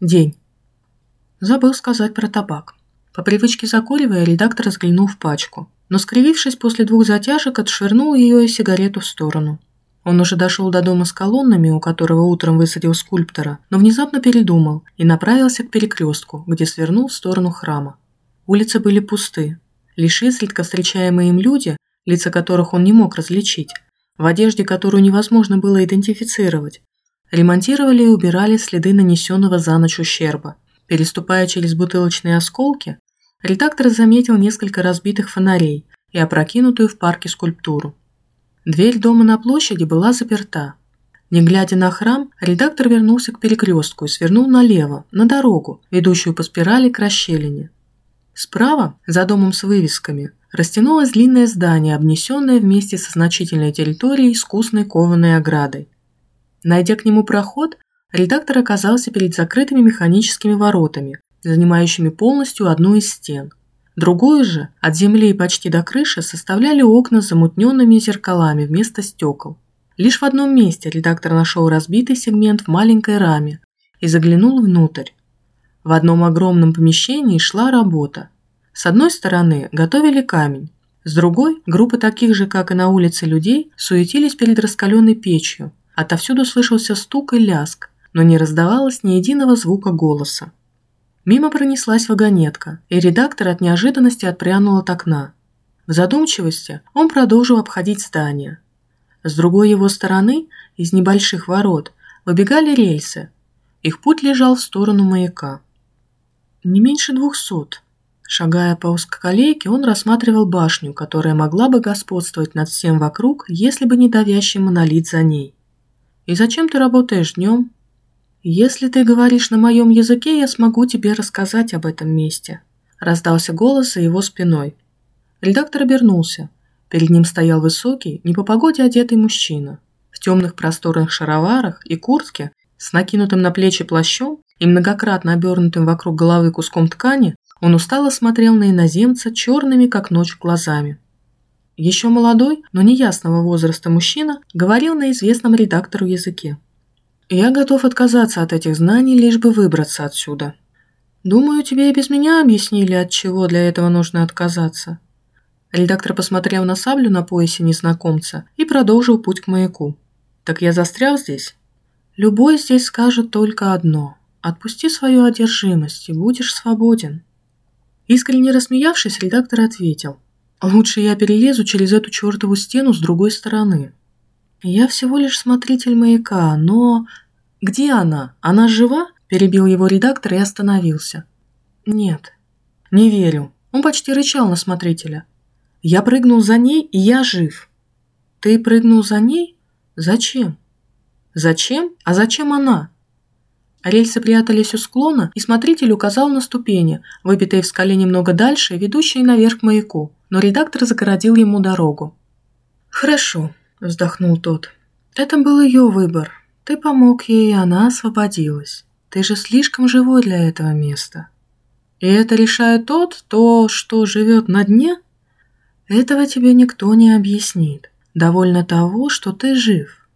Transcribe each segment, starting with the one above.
День. Забыл сказать про табак. По привычке закуривая, редактор взглянул в пачку, но, скривившись после двух затяжек, отшвырнул ее и сигарету в сторону. Он уже дошел до дома с колоннами, у которого утром высадил скульптора, но внезапно передумал и направился к перекрестку, где свернул в сторону храма. Улицы были пусты. Лишь изредка встречаемые им люди, лица которых он не мог различить, в одежде, которую невозможно было идентифицировать, ремонтировали и убирали следы нанесенного за ночь ущерба. Переступая через бутылочные осколки, редактор заметил несколько разбитых фонарей и опрокинутую в парке скульптуру. Дверь дома на площади была заперта. Не глядя на храм, редактор вернулся к перекрестку и свернул налево, на дорогу, ведущую по спирали к расщелине. Справа, за домом с вывесками, растянулось длинное здание, обнесенное вместе со значительной территорией искусной кованой оградой. Найдя к нему проход, редактор оказался перед закрытыми механическими воротами, занимающими полностью одну из стен. Другую же, от земли и почти до крыши, составляли окна с замутненными зеркалами вместо стекол. Лишь в одном месте редактор нашел разбитый сегмент в маленькой раме и заглянул внутрь. В одном огромном помещении шла работа. С одной стороны готовили камень, с другой – группы таких же, как и на улице людей, суетились перед раскаленной печью. Отовсюду слышался стук и ляск, но не раздавалось ни единого звука голоса. Мимо пронеслась вагонетка, и редактор от неожиданности отпрянул от окна. В задумчивости он продолжил обходить здание. С другой его стороны, из небольших ворот, выбегали рельсы. Их путь лежал в сторону маяка. Не меньше двухсот. Шагая по узкоколейке, он рассматривал башню, которая могла бы господствовать над всем вокруг, если бы не давящий монолит за ней. «И зачем ты работаешь днем?» «Если ты говоришь на моем языке, я смогу тебе рассказать об этом месте», – раздался голос за его спиной. Редактор обернулся. Перед ним стоял высокий, не по погоде одетый мужчина. В темных просторных шароварах и куртке, с накинутым на плечи плащом и многократно обернутым вокруг головы куском ткани, он устало смотрел на иноземца черными, как ночь, глазами. Еще молодой, но неясного возраста мужчина говорил на известном редактору языке. Я готов отказаться от этих знаний, лишь бы выбраться отсюда. Думаю, тебе и без меня объяснили, от чего для этого нужно отказаться. Редактор посмотрел на саблю на поясе незнакомца и продолжил путь к маяку. Так я застрял здесь? Любой здесь скажет только одно. Отпусти свою одержимость, и будешь свободен. Искренне рассмеявшись, редактор ответил. Лучше я перелезу через эту чертову стену с другой стороны. «Я всего лишь смотритель маяка, но...» «Где она? Она жива?» – перебил его редактор и остановился. «Нет». «Не верю». Он почти рычал на смотрителя. «Я прыгнул за ней, и я жив». «Ты прыгнул за ней? Зачем?» «Зачем? А зачем она?» Рельсы прятались у склона, и смотритель указал на ступени, выбитые в скале немного дальше, ведущие наверх к маяку, но редактор загородил ему дорогу. «Хорошо, – вздохнул тот. «Это был ее выбор. Ты помог ей, и она освободилась. Ты же слишком живой для этого места. И это решает тот, то, что живет на дне? Этого тебе никто не объяснит. Довольно того, что ты жив».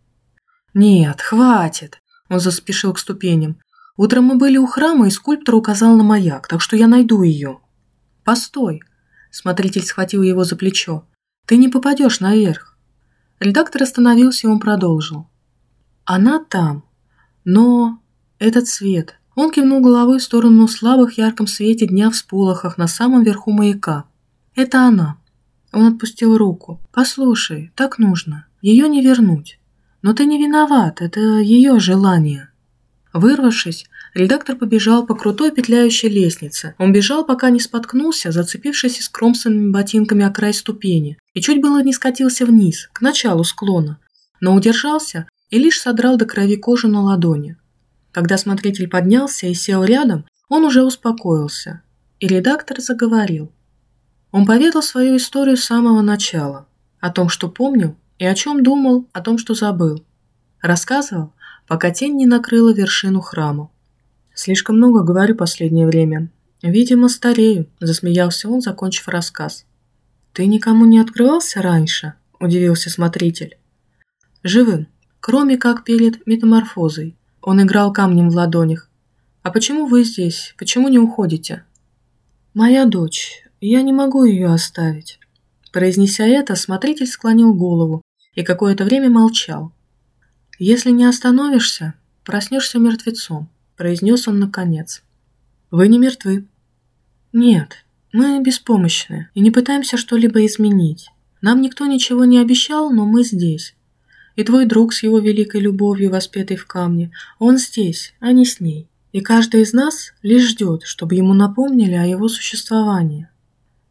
«Нет, хватит!» – он заспешил к ступеням. «Утром мы были у храма, и скульптор указал на маяк, так что я найду ее». «Постой!» – смотритель схватил его за плечо. «Ты не попадешь наверх. Редактор остановился, и он продолжил. «Она там. Но этот свет...» Он кивнул головой в сторону слабых ярком свете дня в сполохах на самом верху маяка. «Это она». Он отпустил руку. «Послушай, так нужно. Ее не вернуть. Но ты не виноват, это ее желание». Вырвавшись, редактор побежал по крутой петляющей лестнице. Он бежал, пока не споткнулся, зацепившись скромсанными ботинками о край ступени, и чуть было не скатился вниз, к началу склона, но удержался и лишь содрал до крови кожу на ладони. Когда смотритель поднялся и сел рядом, он уже успокоился, и редактор заговорил. Он поведал свою историю с самого начала, о том, что помнил, и о чем думал, о том, что забыл. Рассказывал, пока тень не накрыла вершину храма. «Слишком много говорю последнее время. Видимо, старею», – засмеялся он, закончив рассказ. «Ты никому не открывался раньше?» – удивился смотритель. «Живым, кроме как перед метаморфозой. Он играл камнем в ладонях. А почему вы здесь? Почему не уходите?» «Моя дочь. Я не могу ее оставить». Произнеся это, смотритель склонил голову и какое-то время молчал. «Если не остановишься, проснешься мертвецом», – произнес он наконец. «Вы не мертвы». «Нет, мы беспомощны и не пытаемся что-либо изменить. Нам никто ничего не обещал, но мы здесь. И твой друг с его великой любовью, воспетый в камне, он здесь, а не с ней. И каждый из нас лишь ждет, чтобы ему напомнили о его существовании».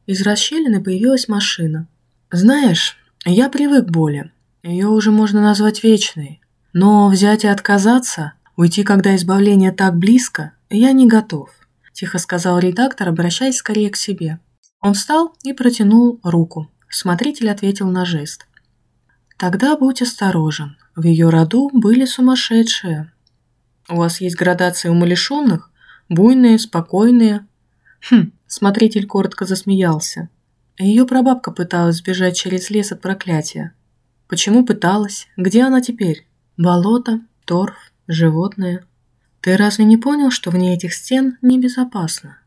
Из расщелины появилась машина. «Знаешь, я привык к боли. Ее уже можно назвать вечной. Но взять и отказаться, уйти, когда избавление так близко, я не готов», – тихо сказал редактор, обращаясь скорее к себе. Он встал и протянул руку. Смотритель ответил на жест. «Тогда будь осторожен. В ее роду были сумасшедшие. У вас есть градации умалишенных? Буйные, спокойные?» «Хм», – смотритель коротко засмеялся. Ее прабабка пыталась сбежать через лес от проклятия. Почему пыталась? Где она теперь? Болото, торф, животные. Ты разве не понял, что вне этих стен небезопасно?